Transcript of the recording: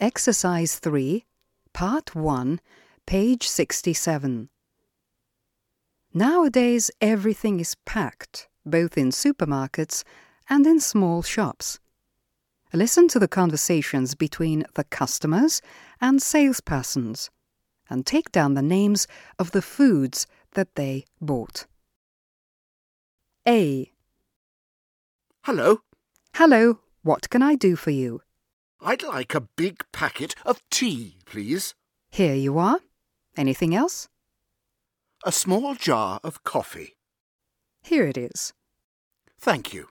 Exercise 3, Part 1, page 67. Nowadays, everything is packed, both in supermarkets and in small shops. Listen to the conversations between the customers and salespersons and take down the names of the foods that they bought. A. Hello, Hello, what can I do for you? I'd like a big packet of tea, please. Here you are. Anything else? A small jar of coffee. Here it is. Thank you.